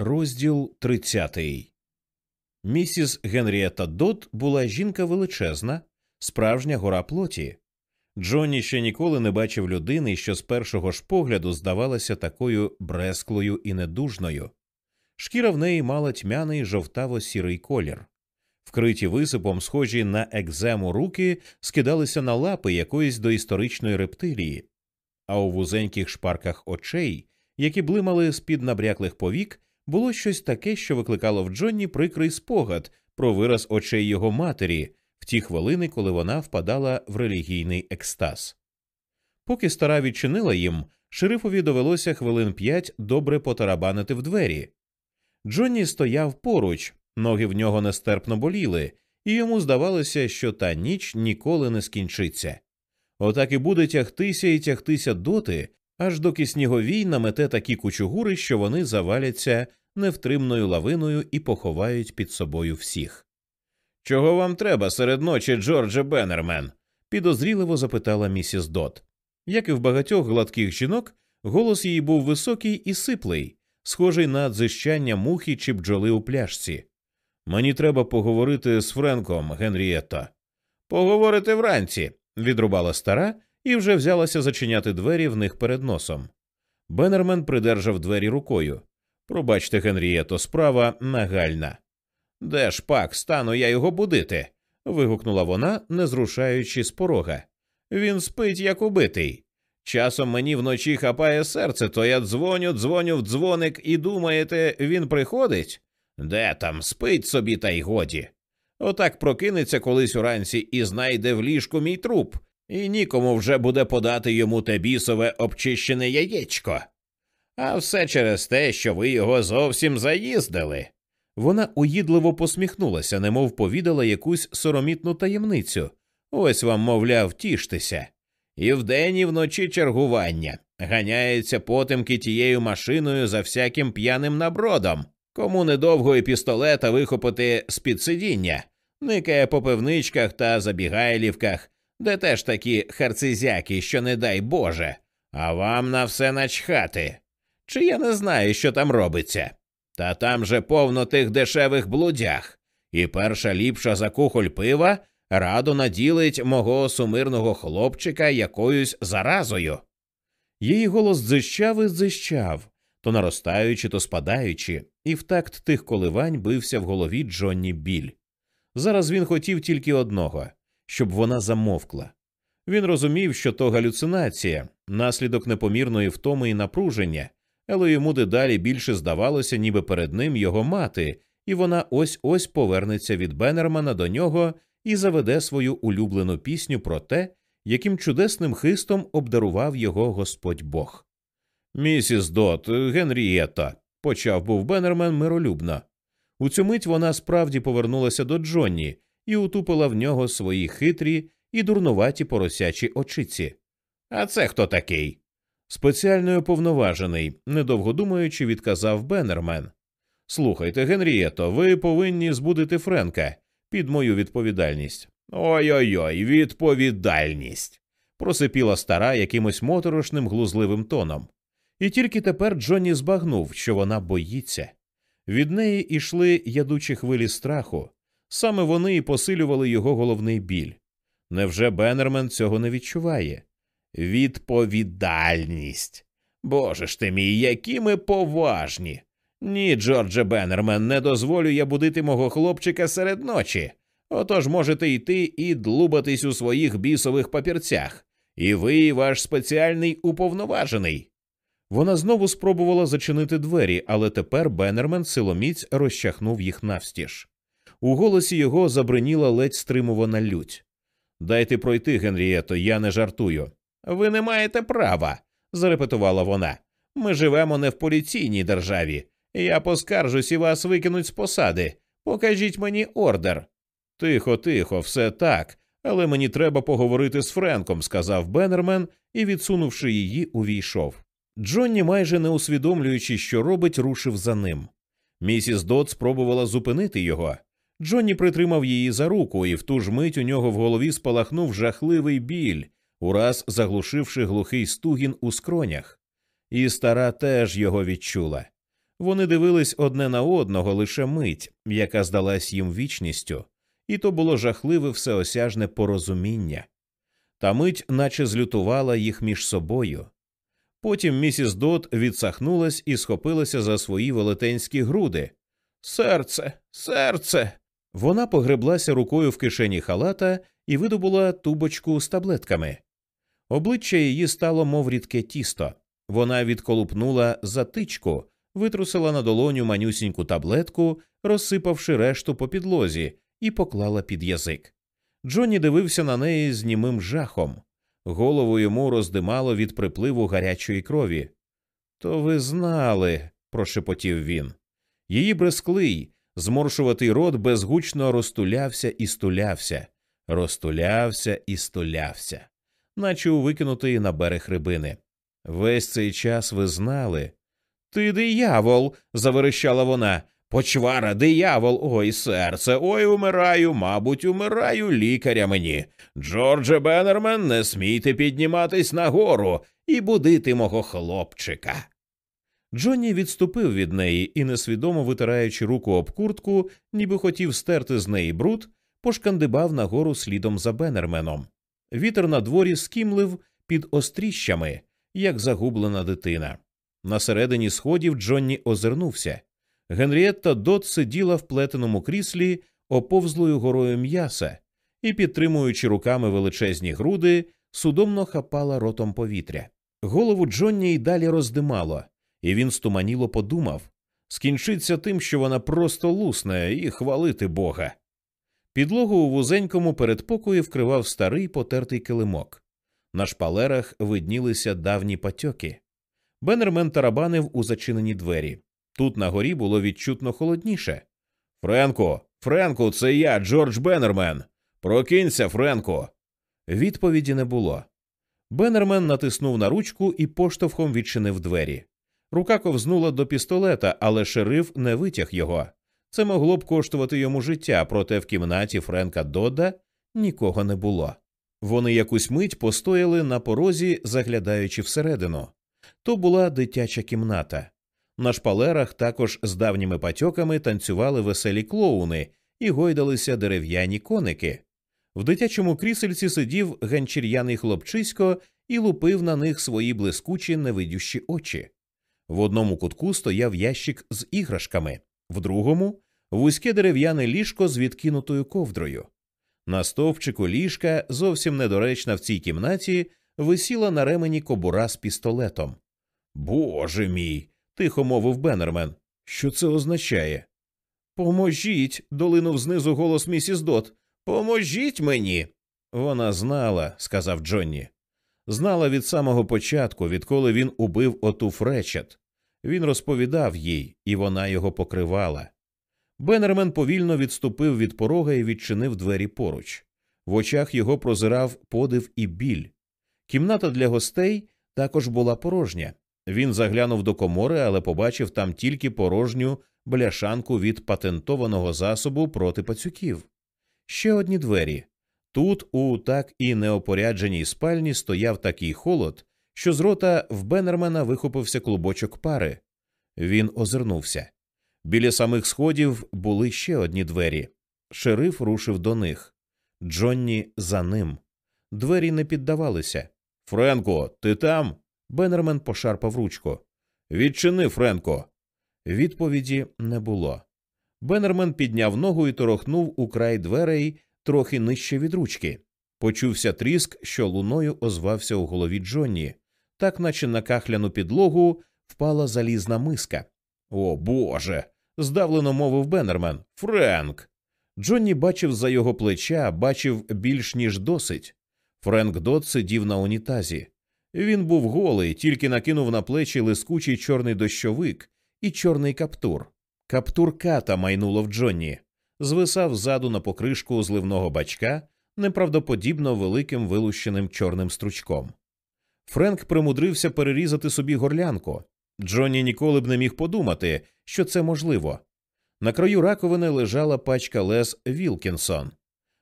Розділ 30 Місіс Генрієта Дот була жінка величезна, справжня гора плоті. Джонні ще ніколи не бачив людини, що з першого ж погляду здавалася такою бресклою і недужною. Шкіра в неї мала тьмяний жовтаво-сірий колір. Вкриті висипом, схожі на екзему руки, скидалися на лапи якоїсь доісторичної рептилії, а у вузеньких шпарках очей, які блимали з під набряклих повік, було щось таке, що викликало в Джонні прикрий спогад про вираз очей його матері в ті хвилини, коли вона впадала в релігійний екстаз. Поки стара відчинила їм, шерифові довелося хвилин п'ять добре потарабанити в двері. Джонні стояв поруч, ноги в нього нестерпно боліли, і йому здавалося, що та ніч ніколи не скінчиться. Отак і буде тягтися і тягтися доти, аж доки сніговій намете такі кучугури, що вони заваляться невтримною лавиною і поховають під собою всіх. Чого вам треба серед ночі, Джордже Беннермен? підозріливо запитала місіс Дот. Як і в багатьох гладких жінок, голос її був високий і сиплий, схожий на дзищання мухи чи бджоли у пляшці. Мені треба поговорити з Френком, Генрієтта. Поговорити вранці, відрубала стара і вже взялася зачиняти двері в них перед носом. Беннермен придержав двері рукою. Пробачте, Генрієто, справа нагальна. Де ж пак стану я його будити? вигукнула вона, не зрушаючи з порога. Він спить, як убитий. Часом мені вночі хапає серце, то я дзвоню, дзвоню в дзвоник і думаєте, він приходить? Де там спить собі, та й годі. Отак прокинеться колись уранці і знайде в ліжку мій труп, і нікому вже буде подати йому те бісове обчищене яєчко. А все через те, що ви його зовсім заїздили. Вона уїдливо посміхнулася, немов повідала якусь соромітну таємницю. Ось вам, мовляв, тіштеся. І вдень, і вночі чергування. Ганяється потемки тією машиною за всяким п'яним набродом. Кому недовго і пістолета вихопити з під сидіння, никає по пивничках та забігайлівках, де теж такі харцизяки, що не дай Боже, а вам на все начхати. Чи я не знаю, що там робиться? Та там же повно тих дешевих блудях, і перша ліпша за кухоль пива радо наділить мого сумирного хлопчика якоюсь заразою. Її голос дзищав і дзищав, то наростаючи, то спадаючи, і в такт тих коливань бився в голові Джонні біль. Зараз він хотів тільки одного щоб вона замовкла. Він розумів, що то галюцинація, наслідок непомірної втоми і напруження, але йому дедалі більше здавалося, ніби перед ним його мати, і вона ось ось повернеться від Беннермана до нього і заведе свою улюблену пісню про те, яким чудесним хистом обдарував його Господь Бог. Місіс Дот, Генрієта, почав був Беннермен миролюбно. У цю мить вона справді повернулася до Джонні і утупила в нього свої хитрі і дурнуваті поросячі очиці. А це хто такий? Спеціально уповноважений, недовго думаючи, відказав Беннермен. Слухайте, Генрієто, ви повинні збудити Френка під мою відповідальність. Ой ой ой, відповідальність. просипіла стара якимось моторошним глузливим тоном. І тільки тепер Джонні збагнув, що вона боїться. Від неї йшли ядучі хвилі страху, саме вони і посилювали його головний біль. Невже Беннермен цього не відчуває? Відповідальність. Боже ж ти мій, які ми поважні. Ні, Джордже Беннермен, не дозволю я будити мого хлопчика серед ночі. Отож можете йти і длубатись у своїх бісових папірцях. І ви, і ваш спеціальний уповноважений. Вона знову спробувала зачинити двері, але тепер Беннермен силоміць розчахнув їх навстіж. У голосі його забриніла ледь стримувана лють. Дайте пройти, Генрієто, я не жартую. Ви не маєте права, зарепетувала вона. Ми живемо не в поліційній державі. Я поскаржусь і вас викинуть з посади. Покажіть мені ордер. Тихо, тихо, все так, але мені треба поговорити з Френком, сказав Беннермен і, відсунувши її, увійшов. Джонні, майже не усвідомлюючи, що робить, рушив за ним. Місіс Дот спробувала зупинити його. Джонні притримав її за руку, і в ту ж мить у нього в голові спалахнув жахливий біль, ураз заглушивши глухий стугін у скронях. І стара теж його відчула. Вони дивились одне на одного лише мить, яка здалась їм вічністю, і то було жахливе всеосяжне порозуміння. Та мить наче злютувала їх між собою. Потім місіс Дот відсахнулась і схопилася за свої велетенські груди. Серце, серце. Вона погреблася рукою в кишені халата і видобула тубочку з таблетками. Обличчя її стало, мов рідке тісто. Вона відколупнула затичку, витрусила на долоню манюсіньку таблетку, розсипавши решту по підлозі, і поклала під язик. Джонні дивився на неї з німим жахом. Голову йому роздимало від припливу гарячої крові. То ви знали, прошепотів він. Її бресклий, зморшуватий рот безгучно розтулявся і стулявся, розтулявся і стулявся, наче у викинутої на берег рибини. Весь цей час ви знали. Ти диявол. заверещала вона. Почвара, диявол, ой, серце, ой, умираю, мабуть, умираю лікаря мені. Джордже Беннермен, не смійте підніматись нагору і будити мого хлопчика. Джонні відступив від неї і, несвідомо витираючи руку об куртку, ніби хотів стерти з неї бруд, пошкандибав нагору слідом за Беннерменом. Вітер на дворі скімлив під остріщами, як загублена дитина. На середині сходів Джонні озирнувся. Генрієтта Дот сиділа в плетеному кріслі оповзлою горою м'яса і, підтримуючи руками величезні груди, судомно хапала ротом повітря. Голову Джонні й далі роздимало, і він стуманіло подумав скінчиться тим, що вона просто лусне, і хвалити Бога. Підлогу у вузенькому передпокої вкривав старий потертий килимок. На шпалерах виднілися давні патьоки. Беннермен тарабанив у зачинені двері. Тут на горі було відчутно холодніше. Френко, Френку, це я, Джордж Беннермен. Прокинься, Френко. Відповіді не було. Беннермен натиснув на ручку і поштовхом відчинив двері. Рука ковзнула до пістолета, але шериф не витяг його. Це могло б коштувати йому життя, проте в кімнаті Френка Додда нікого не було. Вони якусь мить постояли на порозі, заглядаючи всередину. То була дитяча кімната. На шпалерах також з давніми патьоками танцювали веселі клоуни і гойдалися дерев'яні коники. В дитячому крісельці сидів ганчір'яний хлопчисько і лупив на них свої блискучі невидющі очі. В одному кутку стояв ящик з іграшками, в другому вузьке дерев'яне ліжко з відкинутою ковдрою. На стовпчику ліжка, зовсім недоречна в цій кімнаті, висіла на ремені кобура з пістолетом. Боже мій. тихо мовив Беннермен. Що це означає? Поможіть. долинув знизу голос місіс Дот. Поможіть мені. Вона знала, сказав Джонні. Знала від самого початку, відколи він убив оту Фречет. Він розповідав їй, і вона його покривала. Беннермен повільно відступив від порога і відчинив двері поруч. В очах його прозирав подив і біль. Кімната для гостей також була порожня. Він заглянув до комори, але побачив там тільки порожню бляшанку від патентованого засобу проти пацюків. Ще одні двері. Тут, у так і неопорядженій спальні, стояв такий холод, що з рота в Беннермена вихопився клубочок пари. Він озирнувся. Біля самих сходів були ще одні двері. Шериф рушив до них. Джонні за ним. Двері не піддавалися. Френко, ти там? Беннермен пошарпав ручку. Відчини, Френко. Відповіді не було. Беннермен підняв ногу і торохнув у край дверей трохи нижче від ручки. Почувся тріск, що луною озвався у голові Джонні, так наче на кахляну підлогу впала залізна миска. О Боже. здавлено мовив Беннермен. Френк. Джонні бачив за його плеча, бачив більш ніж досить. Френк Дот сидів на унітазі. Він був голий, тільки накинув на плечі лискучий чорний дощовик і чорний каптур. Каптур ката майнуло в Джонні, звисав ззаду на покришку зливного бачка неправдоподібно великим вилущеним чорним стручком. Френк примудрився перерізати собі горлянку. Джонні ніколи б не міг подумати, що це можливо. На краю раковини лежала пачка лез Вілкінсон.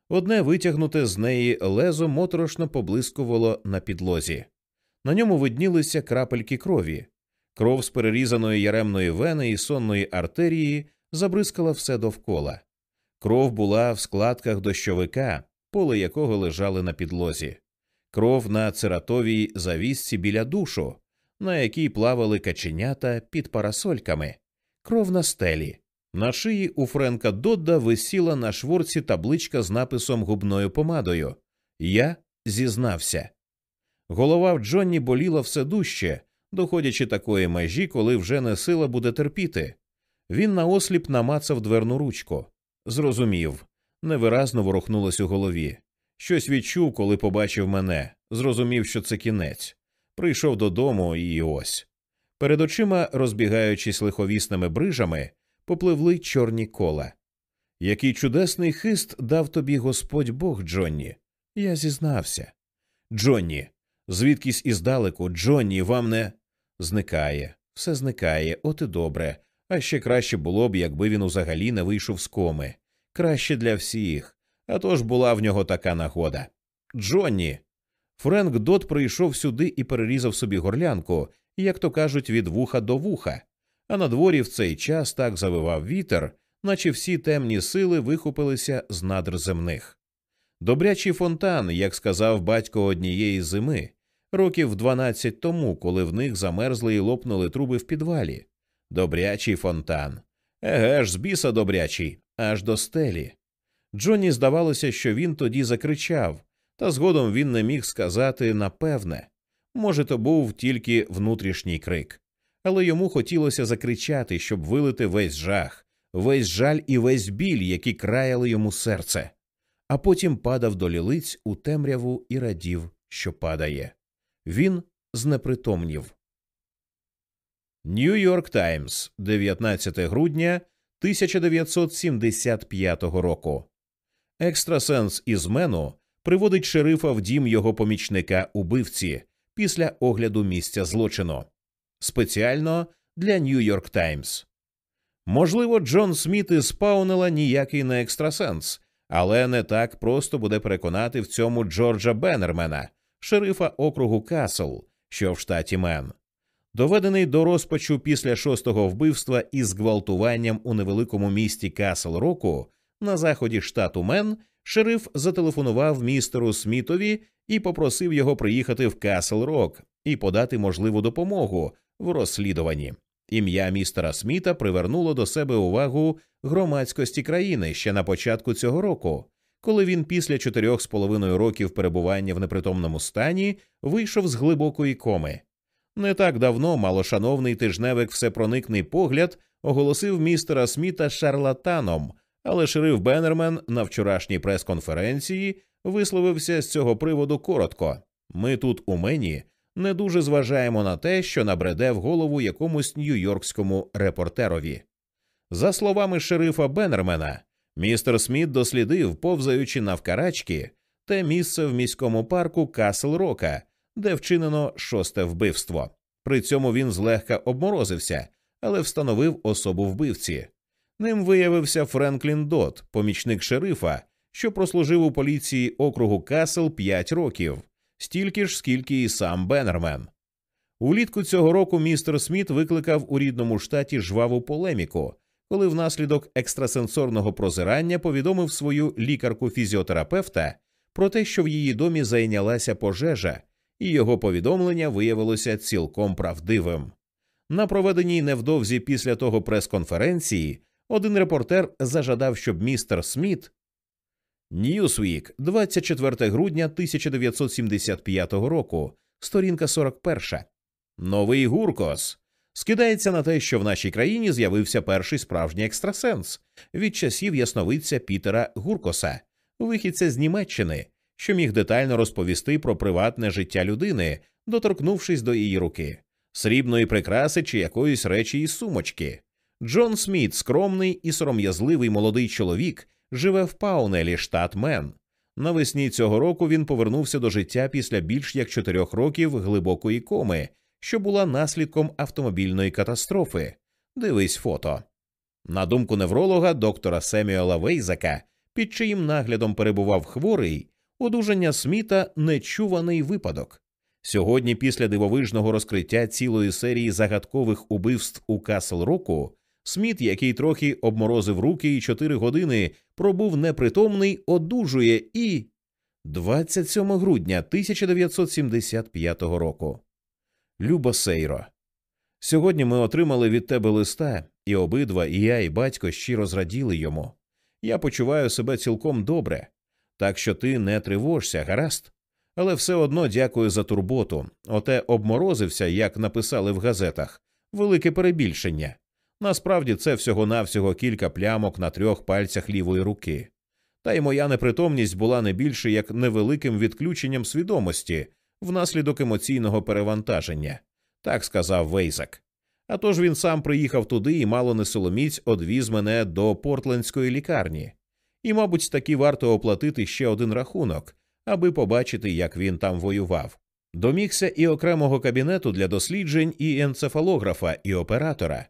Одне витягнуте з неї лезо моторошно поблискувало на підлозі. На ньому виднілися крапельки крові. Кров з перерізаної яремної вени і сонної артерії забризкала все довкола. Кров була в складках дощовика, поле якого лежали на підлозі, кров на цератовій завісці біля душу, на якій плавали каченята під парасольками, кров на стелі. На шиї у Френка Додда висіла на шворці табличка з написом губною помадою Я зізнався. Голова в Джонні боліла все дужче, доходячи такої межі, коли вже не сила буде терпіти. Він наосліп намацав дверну ручку. Зрозумів, невиразно ворухнулось у голові. Щось відчув, коли побачив мене, зрозумів, що це кінець. Прийшов додому і ось. Перед очима, розбігаючись лиховісними брижами, попливли чорні кола. Який чудесний хист дав тобі Господь Бог, Джонні. Я зізнався. Джонні, звідкись іздалеку, Джонні, вам не зникає, все зникає, от і добре. А ще краще було б, якби він взагалі не вийшов з коми. Краще для всіх. А то ж була в нього така нагода. Джонні. Френк Дот прийшов сюди і перерізав собі горлянку, як то кажуть, від вуха до вуха. А на дворі в цей час так завивав вітер, наче всі темні сили вихопилися з надр земних. Добрячий фонтан, як сказав батько однієї зими, років дванадцять тому, коли в них замерзли і лопнули труби в підвалі. Добрячий фонтан. Еге ж, з біса добрячий, аж до стелі. Джонні здавалося, що він тоді закричав, та згодом він не міг сказати напевне. Може, то був тільки внутрішній крик, але йому хотілося закричати, щоб вилити весь жах, весь жаль і весь біль, які краяли йому серце, а потім падав до лілиць у темряву і радів, що падає. Він знепритомнів. Нью-Йорк Таймс, 19 грудня 1975 року. Екстрасенс із Мену приводить шерифа в дім його помічника убивці після огляду місця злочину. Спеціально для Нью-Йорк Таймс. Можливо, Джон Сміт із Паунела ніякий не екстрасенс, але не так просто буде переконати в цьому Джорджа Беннермена, шерифа округу Касл, що в штаті Мен. Доведений до розпачу після шостого вбивства із зґвалтуванням у невеликому місті Касл Року на заході штату Мен, шериф зателефонував містеру Смітові і попросив його приїхати в Касл Рок і подати можливу допомогу в розслідуванні. Ім'я містера Сміта привернуло до себе увагу громадськості країни ще на початку цього року, коли він після чотирьох з половиною років перебування в непритомному стані вийшов з глибокої коми. Не так давно малошановний тижневик всепроникний погляд оголосив містера Сміта шарлатаном, але шериф Беннермен на вчорашній прес-конференції висловився з цього приводу коротко. Ми тут у мені не дуже зважаємо на те, що набреде в голову якомусь нью-йоркському репортерові. За словами шерифа Беннермена, містер Сміт дослідив, повзаючи навкарачки, те місце в міському парку Касл Рока, де вчинено шосте вбивство. При цьому він злегка обморозився, але встановив особу вбивці. Ним виявився Френклін Додд, помічник шерифа, що прослужив у поліції округу Касл 5 років, стільки ж, скільки і сам Беннермен. Улітку цього року містер Сміт викликав у рідному штаті жваву полеміку, коли внаслідок екстрасенсорного прозирання повідомив свою лікарку фізіотерапевта про те, що в її домі зайнялася пожежа, і його повідомлення виявилося цілком правдивим. На проведеній невдовзі після того прес-конференції один репортер зажадав, щоб містер Сміт Ньюсвік, 24 грудня 1975 року, сторінка 41. Новий Гуркос скидається на те, що в нашій країні з'явився перший справжній екстрасенс від часів ясновидця Пітера Гуркоса, вихідця з Німеччини, що міг детально розповісти про приватне життя людини, доторкнувшись до її руки, срібної прикраси чи якоїсь речі із сумочки. Джон Сміт, скромний і сором'язливий молодий чоловік, живе в Паунелі, штат Мен. Навесні цього року він повернувся до життя після більш як чотирьох років глибокої коми, що була наслідком автомобільної катастрофи. Дивись фото. На думку невролога доктора Семюела Вейзака, під чиїм наглядом перебував хворий, одужання Сміта нечуваний випадок. Сьогодні, після дивовижного розкриття цілої серії загадкових убивств у Касл Року, Сміт, який трохи обморозив руки і чотири години пробув непритомний, одужує і 27 грудня 1975 року. Любо Сейро. Сьогодні ми отримали від тебе листа, і обидва, і я, і батько щиро зраділи йому. Я почуваю себе цілком добре, так що ти не тривожся, гаразд. Але все одно дякую за турботу. Оте обморозився, як написали в газетах, велике перебільшення. Насправді це всього навсього кілька плямок на трьох пальцях лівої руки. Та й моя непритомність була не більше як невеликим відключенням свідомості внаслідок емоційного перевантаження, так сказав Вейзак. А тож він сам приїхав туди і мало не соломіць одвіз мене до портлендської лікарні. І, мабуть, таки варто оплатити ще один рахунок, аби побачити, як він там воював. Домігся і окремого кабінету для досліджень, і енцефалографа, і оператора.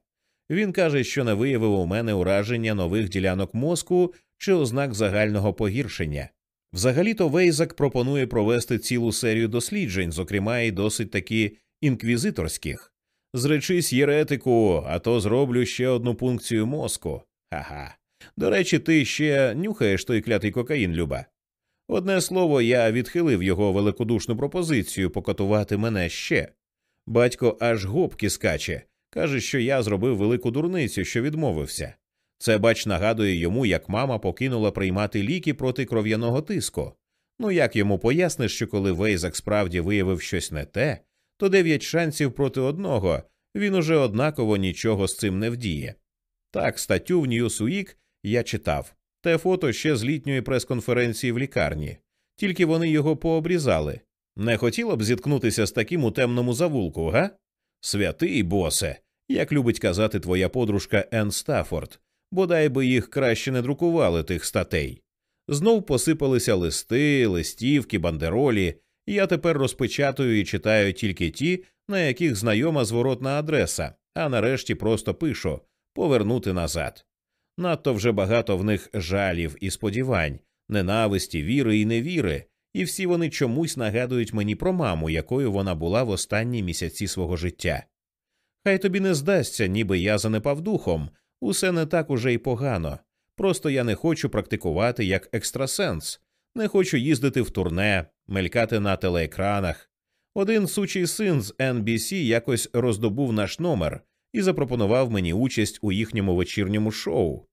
Він каже, що не виявив у мене ураження нових ділянок мозку чи ознак загального погіршення. Взагалі-то Вейзак пропонує провести цілу серію досліджень, зокрема і досить таки інквізиторських. Зречись єретику, а то зроблю ще одну пункцію мозку. Ха-ха. До речі, ти ще нюхаєш той клятий кокаїн, Люба. Одне слово, я відхилив його великодушну пропозицію покотувати мене ще. Батько аж гопки скаче, каже, що я зробив велику дурницю, що відмовився. Це, бач, нагадує йому, як мама покинула приймати ліки проти кров'яного тиску. Ну як йому поясниш, що коли Вейзак справді виявив щось не те, то дев'ять шансів проти одного він уже однаково нічого з цим не вдіє. Так, статтю в Ньюсуїк я читав те фото ще з літньої прес-конференції в лікарні, тільки вони його пообрізали. Не хотіло б зіткнутися з таким у темному завулку, га? Святий босе, як любить казати твоя подружка Енн Стаффорд, бодай би їх краще не друкували тих статей. Знов посипалися листи, листівки, бандеролі. Я тепер розпечатую і читаю тільки ті, на яких знайома зворотна адреса, а нарешті просто пишу повернути назад. Надто вже багато в них жалів і сподівань, ненависті, віри і невіри, і всі вони чомусь нагадують мені про маму, якою вона була в останні місяці свого життя. Хай тобі не здасться, ніби я занепав духом, усе не так уже й погано. Просто я не хочу практикувати як екстрасенс, не хочу їздити в турне, мелькати на телеекранах. Один сучий син з NBC якось роздобув наш номер і запропонував мені участь у їхньому вечірньому шоу.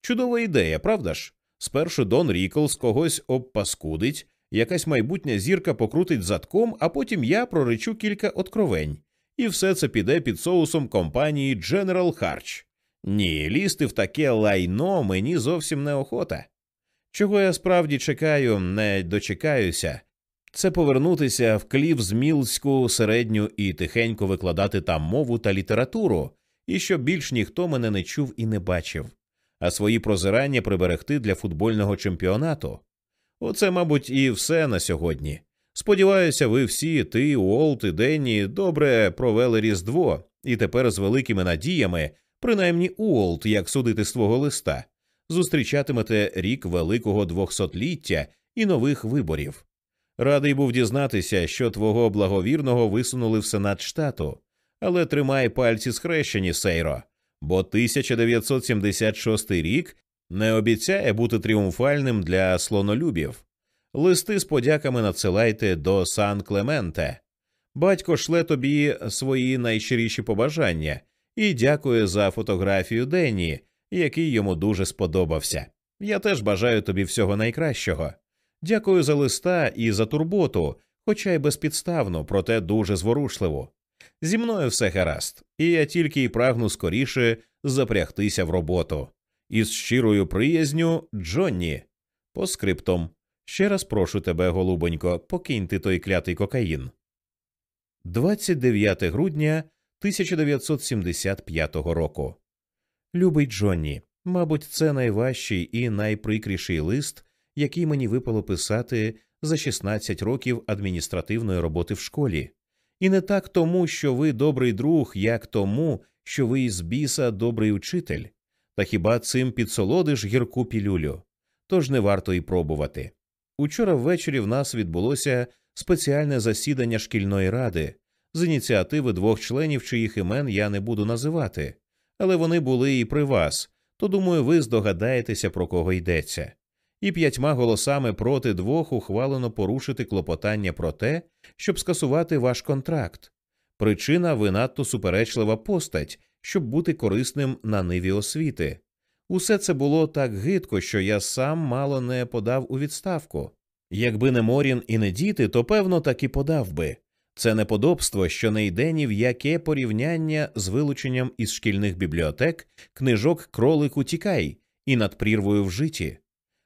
Чудова ідея, правда ж? Спершу Дон Ріклс когось обпаскудить, якась майбутня зірка покрутить задком, а потім я проречу кілька откровень, і все це піде під соусом компанії General Harch. Ні, лізти в таке лайно мені зовсім неохота. Чого я справді чекаю, не дочекаюся, це повернутися в Клівзмілську середню і тихенько викладати там мову та літературу, і щоб більш ніхто мене не чув і не бачив, а свої прозирання приберегти для футбольного чемпіонату. Оце, мабуть, і все на сьогодні. Сподіваюся, ви всі, ти, Уолт і Денні, добре провели Різдво, і тепер з великими надіями, принаймні Уолт, як судити з твого листа, зустрічатимете рік великого двохсотліття і нових виборів. Радий був дізнатися, що твого благовірного висунули в сенат штату, але тримай пальці схрещені, Сейро, бо 1976 рік не обіцяє бути тріумфальним для слонолюбів. Листи з подяками надсилайте до Сан Клементе. Батько шле тобі свої найщиріші побажання і дякує за фотографію Денні, який йому дуже сподобався. Я теж бажаю тобі всього найкращого. Дякую за листа і за турботу, хоча й безпідставно, проте дуже зворушливо. Зі мною все гаразд, і я тільки й прагну скоріше запрягтися в роботу. Із щирою приязню Джонні. По скриптом. Ще раз прошу тебе, голубонько, покинь ти той клятий кокаїн. 29 грудня 1975 року. Любий Джонні. Мабуть, це найважчий і найприкріший лист, який мені випало писати за 16 років адміністративної роботи в школі. І не так тому, що ви добрий друг, як тому, що ви із біса добрий учитель. Та хіба цим підсолодиш гірку пілюлю? Тож не варто й пробувати. Учора ввечері в нас відбулося спеціальне засідання шкільної ради з ініціативи двох членів, чиїх імен я не буду називати, але вони були і при вас, то думаю, ви здогадаєтеся, про кого йдеться. І п'ятьма голосами проти двох ухвалено порушити клопотання про те, щоб скасувати ваш контракт. Причина ви надто суперечлива постать, щоб бути корисним на ниві освіти. Усе це було так гидко, що я сам мало не подав у відставку. Якби не Морін і не діти, то певно так і подав би. Це неподобство, що не йде ні в яке порівняння з вилученням із шкільних бібліотек книжок кролику тікай і над прірвою в житті.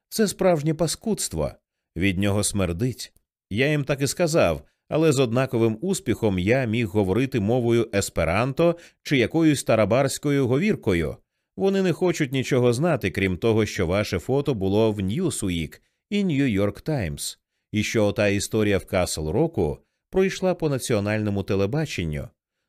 Це справжнє паскудство, від нього смердить. Я їм так і сказав, але з однаковим успіхом я міг говорити мовою есперанто чи якоюсь тарабарською говіркою. Вони не хочуть нічого знати, крім того, що ваше фото було в Newsweek і Нью-Йорк Таймс, і що ота історія в Касл Року пройшла по національному телебаченню.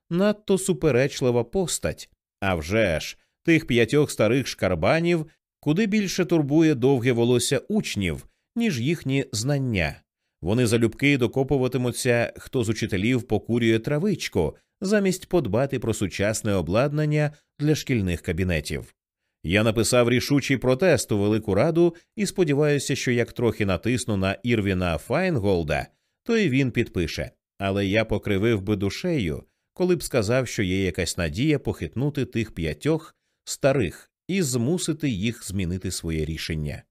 Надто суперечлива постать. А вже ж, тих п'ятьох старих шкарбанів куди більше турбує довге волосся учнів, ніж їхні знання. Вони залюбки докопуватимуться, хто з учителів покурює травичку, замість подбати про сучасне обладнання для шкільних кабінетів. Я написав рішучий протест у Велику Раду і сподіваюся, що як трохи натисну на Ірвіна Файнголда, то і він підпише. Але я покривив би душею, коли б сказав, що є якась надія похитнути тих п'ятьох старих і змусити їх змінити своє рішення.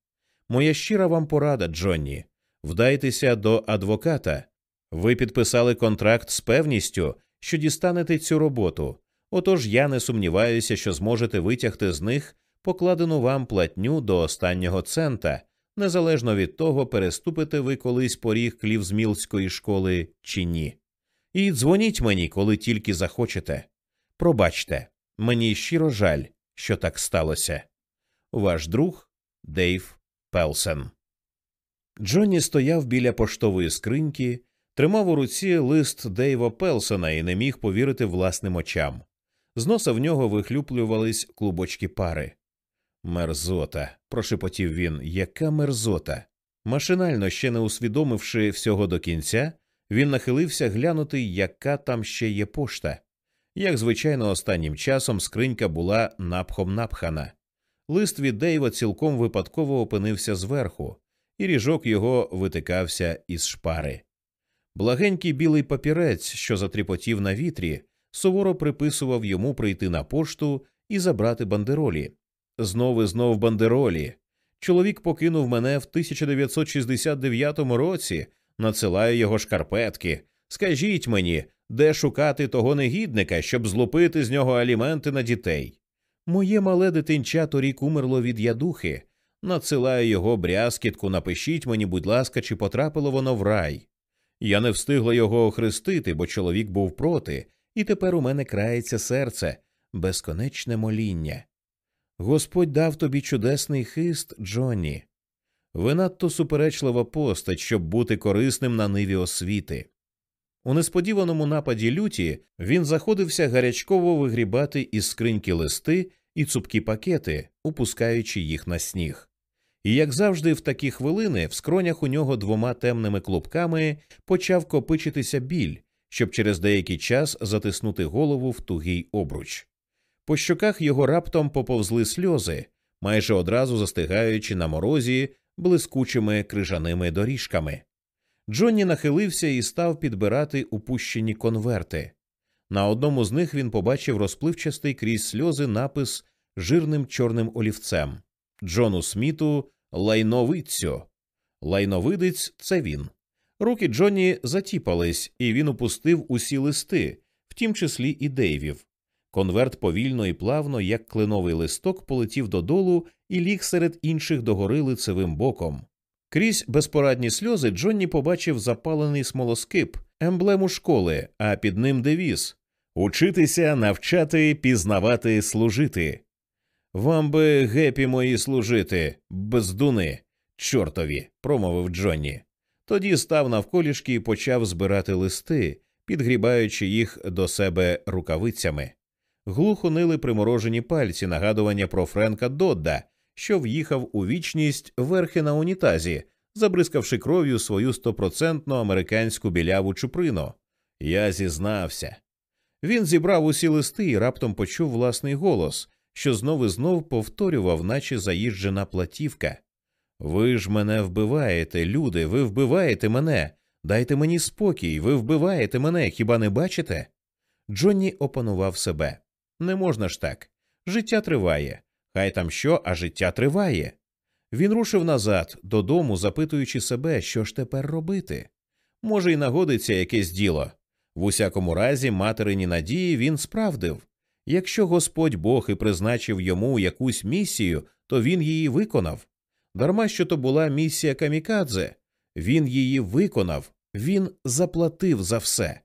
Моя щира вам порада, Джонні, вдайтеся до адвоката. Ви підписали контракт з певністю, що дістанете цю роботу. Отож я не сумніваюся, що зможете витягти з них покладену вам платню до останнього цента, незалежно від того, переступите ви колись поріг клівзмілської школи чи ні. І дзвоніть мені, коли тільки захочете. Пробачте, мені щиро жаль, що так сталося. Ваш друг Дейв Пелсен. Джонні стояв біля поштової скриньки, тримав у руці лист Дейва Пелсена і не міг повірити власним очам. З носа в нього вихлюплювались клубочки пари. Мерзота. прошепотів він. Яка мерзота. Машинально ще не усвідомивши всього до кінця, він нахилився глянути, яка там ще є пошта. Як звичайно, останнім часом скринька була напхом напхана. Лист від Дейва цілком випадково опинився зверху, і ріжок його витикався із шпари. Благенький білий папірець, що затріпотів на вітрі, суворо приписував йому прийти на пошту і забрати бандеролі. Знов і знов бандеролі. Чоловік покинув мене в 1969 році, надсилаю його шкарпетки. Скажіть мені, де шукати того негідника, щоб злупити з нього аліменти на дітей. Моє мале дитинча торік умерло від ядухи. Надсилаю його брязкітку, напишіть мені, будь ласка, чи потрапило воно в рай. Я не встигла його охрестити, бо чоловік був проти, і тепер у мене крається серце, безконечне моління. Господь дав тобі чудесний хист, Джонні. Ви надто суперечлива постать, щоб бути корисним на ниві освіти. У несподіваному нападі люті він заходився гарячково вигрібати із скриньки листи і цупкі пакети, упускаючи їх на сніг. І, як завжди, в такі хвилини в скронях у нього двома темними клубками почав копичитися біль, щоб через деякий час затиснути голову в тугий обруч. По щоках його раптом поповзли сльози, майже одразу застигаючи на морозі блискучими крижаними доріжками. Джонні нахилився і став підбирати упущені конверти. На одному з них він побачив розпливчастий крізь сльози напис жирним чорним олівцем Джону Сміту лайновицю. Лайновидець це він. Руки Джонні затіпались, і він упустив усі листи, в тім числі і Дейвів. Конверт повільно і плавно, як кленовий листок, полетів додолу і ліг серед інших догори лицевим боком. Крізь безпорадні сльози Джонні побачив запалений смолоскип, емблему школи, а під ним девіз Учитися, навчати, пізнавати, служити. Вам би гепі мої служити, бездуни, чортові, промовив Джонні. Тоді став навколішки і почав збирати листи, підгрібаючи їх до себе рукавицями. Глухо нили приморожені пальці нагадування про Френка Додда, що в'їхав у вічність верхи на унітазі, забризкавши кров'ю свою стопроцентну американську біляву чуприну. Я зізнався. Він зібрав усі листи і раптом почув власний голос, що знов і знов повторював, наче заїжджена платівка. Ви ж мене вбиваєте, люди, ви вбиваєте мене. Дайте мені спокій, ви вбиваєте мене, хіба не бачите? Джонні опанував себе. Не можна ж так. Життя триває. Хай там що, а життя триває. Він рушив назад, додому, запитуючи себе, що ж тепер робити. Може, й нагодиться якесь діло. В усякому разі, материні надії він справдив якщо Господь Бог і призначив йому якусь місію, то він її виконав. Дарма що то була місія камікадзе, він її виконав, він заплатив за все.